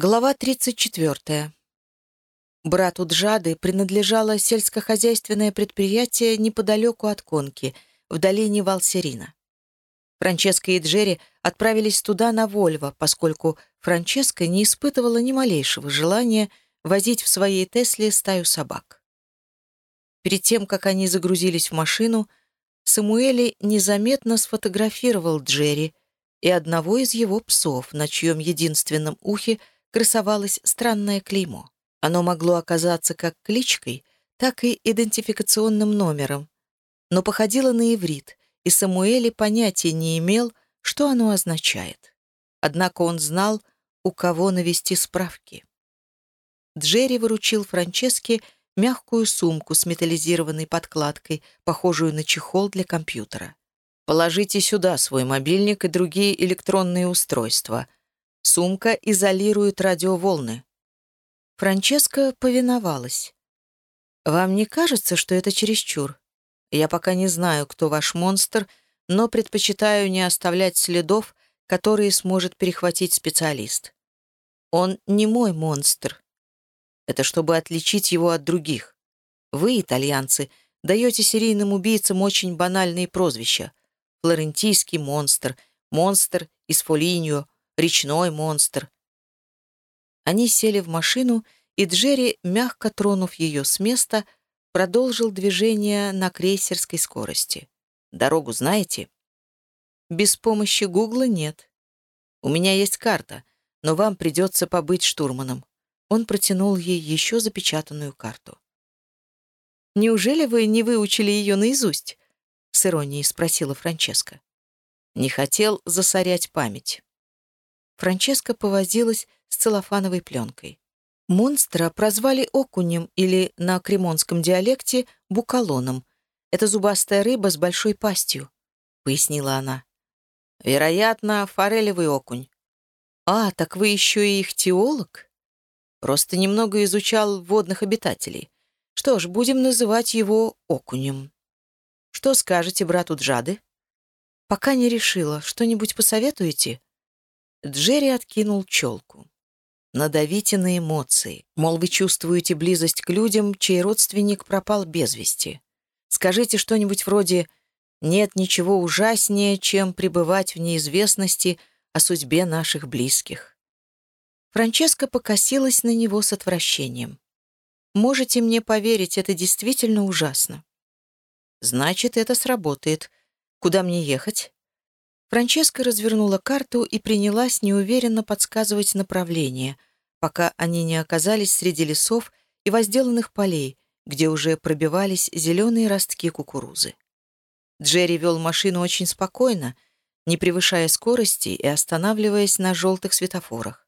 Глава 34. Брату Джады принадлежало сельскохозяйственное предприятие неподалеку от Конки, в долине Валсерина. Франческа и Джерри отправились туда на Вольво, поскольку Франческа не испытывала ни малейшего желания возить в своей Тесле стаю собак. Перед тем, как они загрузились в машину, Самуэли незаметно сфотографировал Джерри и одного из его псов, на чьем единственном ухе – красовалось странное клеймо. Оно могло оказаться как кличкой, так и идентификационным номером, но походило на иврит, и Самуэли понятия не имел, что оно означает. Однако он знал, у кого навести справки. Джерри выручил Франческе мягкую сумку с металлизированной подкладкой, похожую на чехол для компьютера. «Положите сюда свой мобильник и другие электронные устройства», Сумка изолирует радиоволны. Франческа повиновалась. «Вам не кажется, что это чересчур? Я пока не знаю, кто ваш монстр, но предпочитаю не оставлять следов, которые сможет перехватить специалист. Он не мой монстр. Это чтобы отличить его от других. Вы, итальянцы, даете серийным убийцам очень банальные прозвища. Флорентийский монстр, монстр из Фолиньо, речной монстр. Они сели в машину, и Джерри, мягко тронув ее с места, продолжил движение на крейсерской скорости. «Дорогу знаете?» «Без помощи Гугла нет. У меня есть карта, но вам придется побыть штурманом». Он протянул ей еще запечатанную карту. «Неужели вы не выучили ее наизусть?» — с иронией спросила Франческа. «Не хотел засорять память». Франческа повозилась с целлофановой пленкой. Монстра прозвали окунем или на кремонском диалекте букалоном. Это зубастая рыба с большой пастью, — пояснила она. Вероятно, форелевый окунь. А, так вы еще и их теолог? Просто немного изучал водных обитателей. Что ж, будем называть его окунем. Что скажете брату Джады? Пока не решила. Что-нибудь посоветуете? Джерри откинул челку. Надавите на эмоции. Мол, вы чувствуете близость к людям, чей родственник пропал без вести. Скажите что-нибудь вроде «Нет ничего ужаснее, чем пребывать в неизвестности о судьбе наших близких». Франческа покосилась на него с отвращением. «Можете мне поверить, это действительно ужасно». «Значит, это сработает. Куда мне ехать?» Франческа развернула карту и принялась неуверенно подсказывать направление, пока они не оказались среди лесов и возделанных полей, где уже пробивались зеленые ростки кукурузы. Джерри вел машину очень спокойно, не превышая скорости и останавливаясь на желтых светофорах.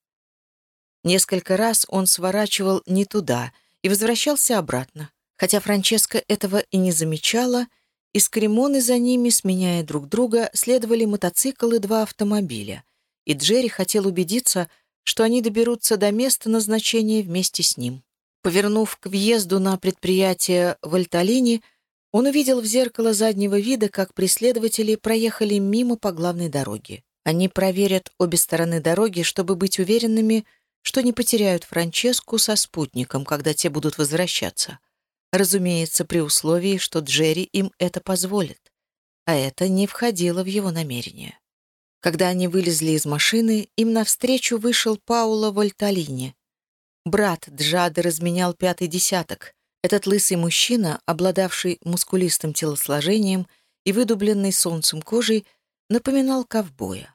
Несколько раз он сворачивал не туда и возвращался обратно, хотя Франческа этого и не замечала — из Кремоны за ними, сменяя друг друга, следовали мотоцикл и два автомобиля, и Джерри хотел убедиться, что они доберутся до места назначения вместе с ним. Повернув к въезду на предприятие в Альталине, он увидел в зеркало заднего вида, как преследователи проехали мимо по главной дороге. Они проверят обе стороны дороги, чтобы быть уверенными, что не потеряют Франческу со спутником, когда те будут возвращаться. Разумеется, при условии, что Джерри им это позволит. А это не входило в его намерение. Когда они вылезли из машины, им навстречу вышел Пауло Вольталини. Брат Джады разменял пятый десяток. Этот лысый мужчина, обладавший мускулистым телосложением и выдубленной солнцем кожей, напоминал ковбоя.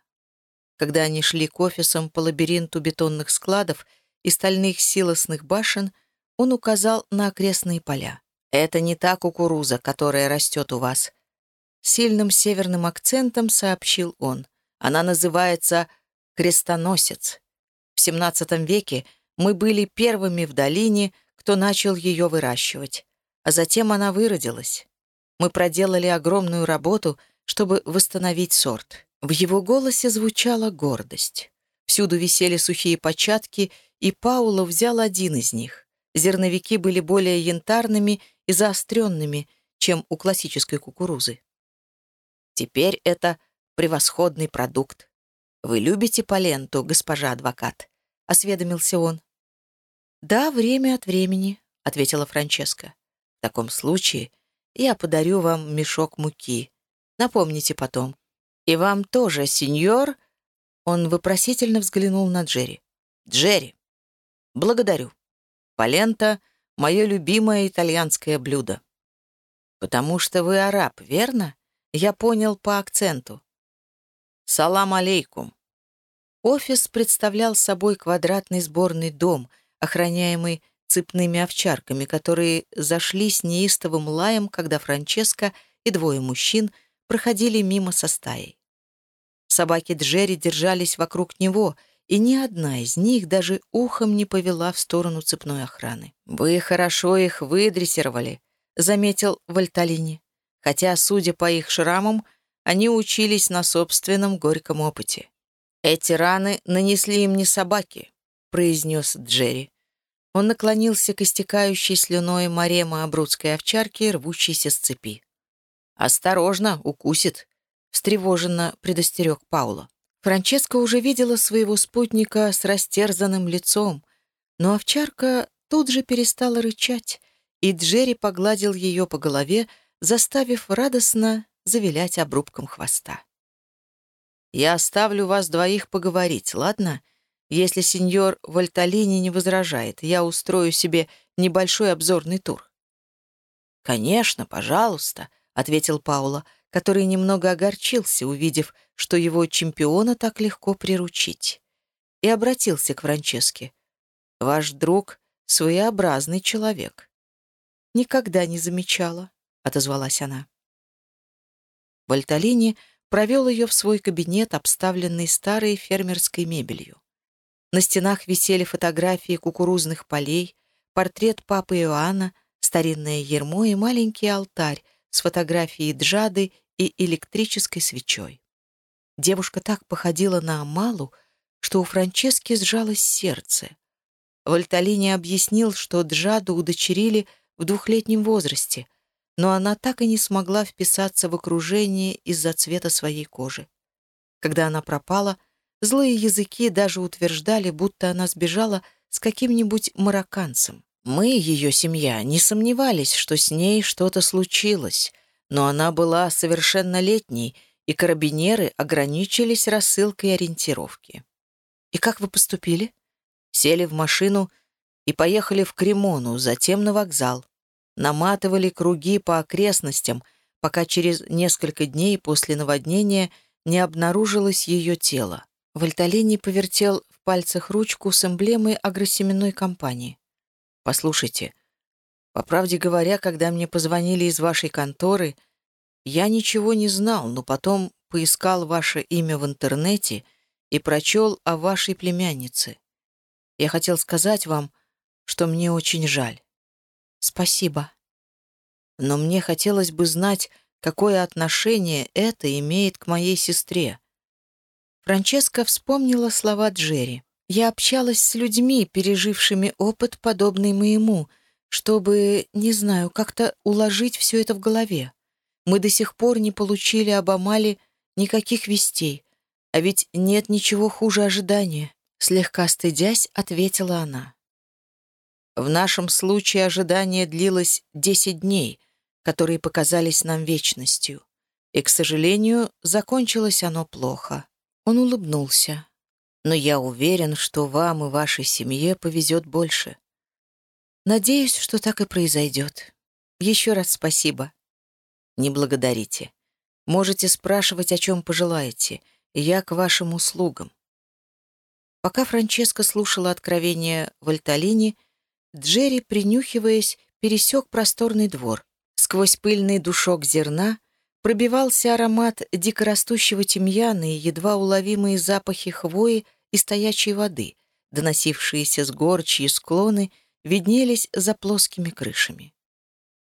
Когда они шли к офисам по лабиринту бетонных складов и стальных силосных башен — он указал на окрестные поля. «Это не та кукуруза, которая растет у вас». Сильным северным акцентом сообщил он. «Она называется крестоносец. В XVII веке мы были первыми в долине, кто начал ее выращивать. А затем она выродилась. Мы проделали огромную работу, чтобы восстановить сорт. В его голосе звучала гордость. Всюду висели сухие початки, и Паула взял один из них. Зерновики были более янтарными и заостренными, чем у классической кукурузы. Теперь это превосходный продукт. Вы любите поленту, госпожа адвокат? — осведомился он. «Да, время от времени», — ответила Франческа. «В таком случае я подарю вам мешок муки. Напомните потом. И вам тоже, сеньор...» Он вопросительно взглянул на Джерри. «Джерри, благодарю. Полента — мое любимое итальянское блюдо». «Потому что вы араб, верно?» Я понял по акценту. «Салам алейкум». Офис представлял собой квадратный сборный дом — охраняемый цепными овчарками, которые зашли с неистовым лаем, когда Франческо и двое мужчин проходили мимо со стаей. Собаки Джерри держались вокруг него, и ни одна из них даже ухом не повела в сторону цепной охраны. «Вы хорошо их выдрессировали», — заметил Вальталини, хотя, судя по их шрамам, они учились на собственном горьком опыте. «Эти раны нанесли им не собаки», — произнес Джерри. Он наклонился к истекающей слюной Марема обрудской овчарки, рвущейся с цепи. «Осторожно, укусит», — встревоженно предостерег Паула. Франческа уже видела своего спутника с растерзанным лицом, но овчарка тут же перестала рычать, и Джерри погладил ее по голове, заставив радостно завилять обрубком хвоста. «Я оставлю вас двоих поговорить, ладно?» Если сеньор Вольталини не возражает, я устрою себе небольшой обзорный тур». «Конечно, пожалуйста», — ответил Паула, который немного огорчился, увидев, что его чемпиона так легко приручить. И обратился к Франческе. «Ваш друг — своеобразный человек». «Никогда не замечала», — отозвалась она. Вольталини провел ее в свой кабинет, обставленный старой фермерской мебелью. На стенах висели фотографии кукурузных полей, портрет папы Иоанна, старинное ермо и маленький алтарь с фотографией Джады и электрической свечой. Девушка так походила на Амалу, что у Франчески сжалось сердце. Вольталини объяснил, что Джаду удочерили в двухлетнем возрасте, но она так и не смогла вписаться в окружение из-за цвета своей кожи. Когда она пропала, Злые языки даже утверждали, будто она сбежала с каким-нибудь марокканцем. Мы, ее семья, не сомневались, что с ней что-то случилось, но она была совершеннолетней, и карабинеры ограничились рассылкой ориентировки. «И как вы поступили?» Сели в машину и поехали в Кремону, затем на вокзал. Наматывали круги по окрестностям, пока через несколько дней после наводнения не обнаружилось ее тело. Вольталини повертел в пальцах ручку с эмблемой агросеменной компании. «Послушайте, по правде говоря, когда мне позвонили из вашей конторы, я ничего не знал, но потом поискал ваше имя в интернете и прочел о вашей племяннице. Я хотел сказать вам, что мне очень жаль. Спасибо. Но мне хотелось бы знать, какое отношение это имеет к моей сестре. Франческа вспомнила слова Джерри. «Я общалась с людьми, пережившими опыт, подобный моему, чтобы, не знаю, как-то уложить все это в голове. Мы до сих пор не получили об Амале никаких вестей, а ведь нет ничего хуже ожидания», — слегка стыдясь, ответила она. В нашем случае ожидание длилось десять дней, которые показались нам вечностью, и, к сожалению, закончилось оно плохо. Он улыбнулся. «Но я уверен, что вам и вашей семье повезет больше. Надеюсь, что так и произойдет. Еще раз спасибо. Не благодарите. Можете спрашивать, о чем пожелаете. Я к вашим услугам». Пока Франческа слушала откровения Вальталини, Джерри, принюхиваясь, пересек просторный двор. Сквозь пыльный душок зерна пробивался аромат дикорастущего тимьяна и едва уловимые запахи хвои и стоячей воды, доносившиеся с гор, склоны виднелись за плоскими крышами.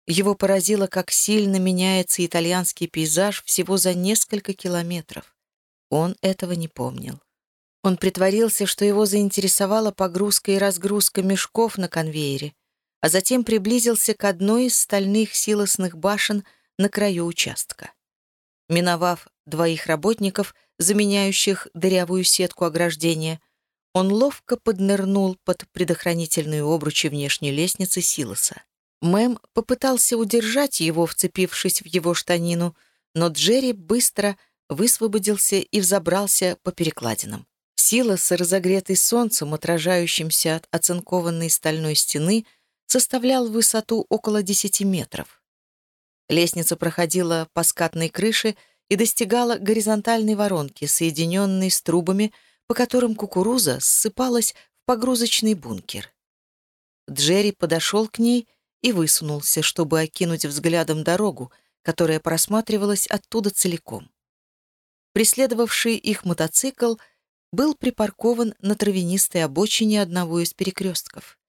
Его поразило, как сильно меняется итальянский пейзаж всего за несколько километров. Он этого не помнил. Он притворился, что его заинтересовала погрузка и разгрузка мешков на конвейере, а затем приблизился к одной из стальных силосных башен — на краю участка. Миновав двоих работников, заменяющих дырявую сетку ограждения, Он ловко поднырнул под предохранительные обручи внешней лестницы Силоса. Мэм попытался удержать его, вцепившись в его штанину, но Джерри быстро высвободился и взобрался по перекладинам. Силос, разогретый солнцем, отражающимся от оцинкованной стальной стены, составлял высоту около 10 метров. Лестница проходила по скатной крыше и достигала горизонтальной воронки, соединенной с трубами, по которым кукуруза ссыпалась в погрузочный бункер. Джерри подошел к ней и высунулся, чтобы окинуть взглядом дорогу, которая просматривалась оттуда целиком. Преследовавший их мотоцикл был припаркован на травянистой обочине одного из перекрестков.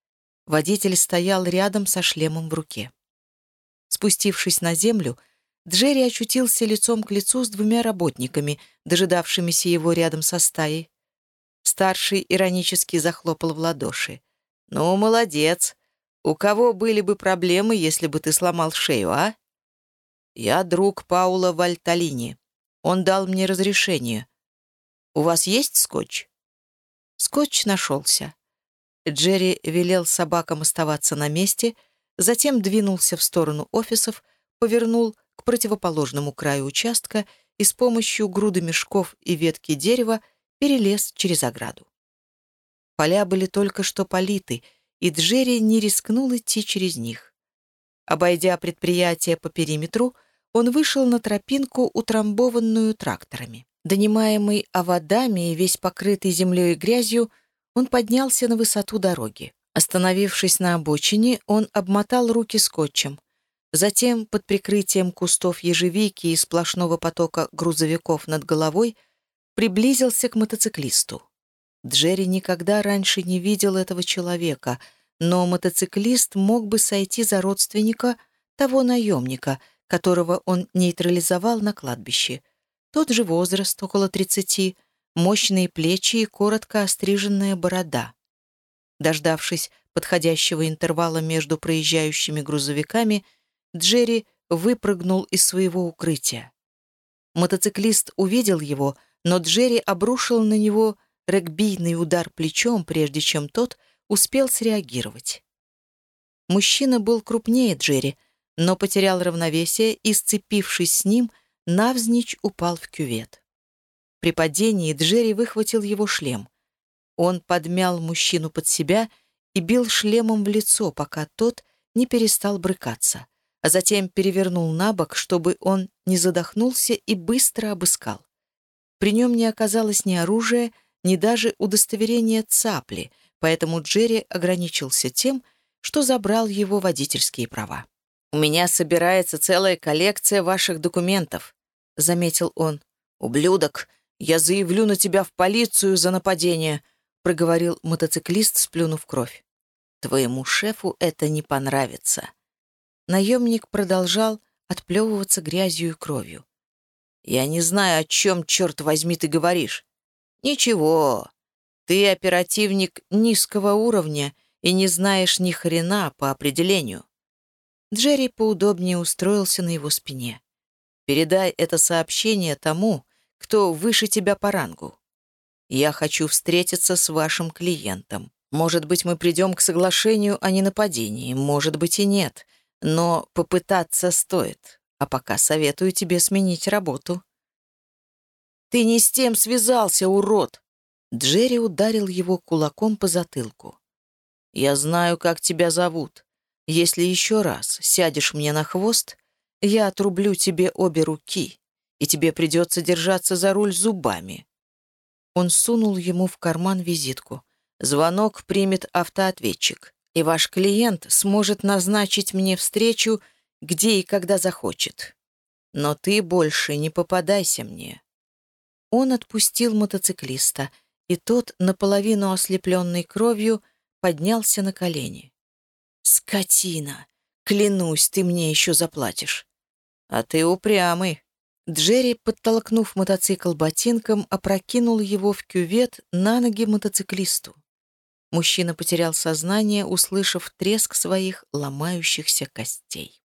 Водитель стоял рядом со шлемом в руке. Спустившись на землю, Джерри очутился лицом к лицу с двумя работниками, дожидавшимися его рядом со стаей. Старший иронически захлопал в ладоши. «Ну, молодец. У кого были бы проблемы, если бы ты сломал шею, а?» «Я друг Паула Вальталини. Он дал мне разрешение. У вас есть скотч?» Скотч нашелся. Джерри велел собакам оставаться на месте, затем двинулся в сторону офисов, повернул к противоположному краю участка и с помощью груды мешков и ветки дерева перелез через ограду. Поля были только что политы, и Джерри не рискнул идти через них. Обойдя предприятие по периметру, он вышел на тропинку, утрамбованную тракторами. Донимаемый оводами и весь покрытый землей и грязью, он поднялся на высоту дороги. Остановившись на обочине, он обмотал руки скотчем. Затем, под прикрытием кустов ежевики и сплошного потока грузовиков над головой, приблизился к мотоциклисту. Джерри никогда раньше не видел этого человека, но мотоциклист мог бы сойти за родственника того наемника, которого он нейтрализовал на кладбище. Тот же возраст, около тридцати, мощные плечи и коротко остриженная борода. Дождавшись подходящего интервала между проезжающими грузовиками, Джерри выпрыгнул из своего укрытия. Мотоциклист увидел его, но Джерри обрушил на него регбийный удар плечом, прежде чем тот успел среагировать. Мужчина был крупнее Джерри, но потерял равновесие и, сцепившись с ним, навзничь упал в кювет. При падении Джерри выхватил его шлем. Он подмял мужчину под себя и бил шлемом в лицо, пока тот не перестал брыкаться, а затем перевернул на бок, чтобы он не задохнулся и быстро обыскал. При нем не оказалось ни оружия, ни даже удостоверения цапли, поэтому Джерри ограничился тем, что забрал его водительские права. «У меня собирается целая коллекция ваших документов», — заметил он. «Ублюдок, я заявлю на тебя в полицию за нападение», — проговорил мотоциклист, сплюнув кровь. «Твоему шефу это не понравится». Наемник продолжал отплевываться грязью и кровью. «Я не знаю, о чем, черт возьми, ты говоришь». «Ничего. Ты оперативник низкого уровня и не знаешь ни хрена по определению». Джерри поудобнее устроился на его спине. «Передай это сообщение тому, кто выше тебя по рангу. Я хочу встретиться с вашим клиентом. Может быть, мы придем к соглашению о ненападении, может быть и нет, но попытаться стоит, а пока советую тебе сменить работу». «Ты не с тем связался, урод!» Джерри ударил его кулаком по затылку. «Я знаю, как тебя зовут. Если еще раз сядешь мне на хвост, я отрублю тебе обе руки и тебе придется держаться за руль зубами». Он сунул ему в карман визитку. «Звонок примет автоответчик, и ваш клиент сможет назначить мне встречу, где и когда захочет. Но ты больше не попадайся мне». Он отпустил мотоциклиста, и тот, наполовину ослепленный кровью, поднялся на колени. «Скотина! Клянусь, ты мне еще заплатишь!» «А ты упрямый!» Джерри, подтолкнув мотоцикл ботинком, опрокинул его в кювет на ноги мотоциклисту. Мужчина потерял сознание, услышав треск своих ломающихся костей.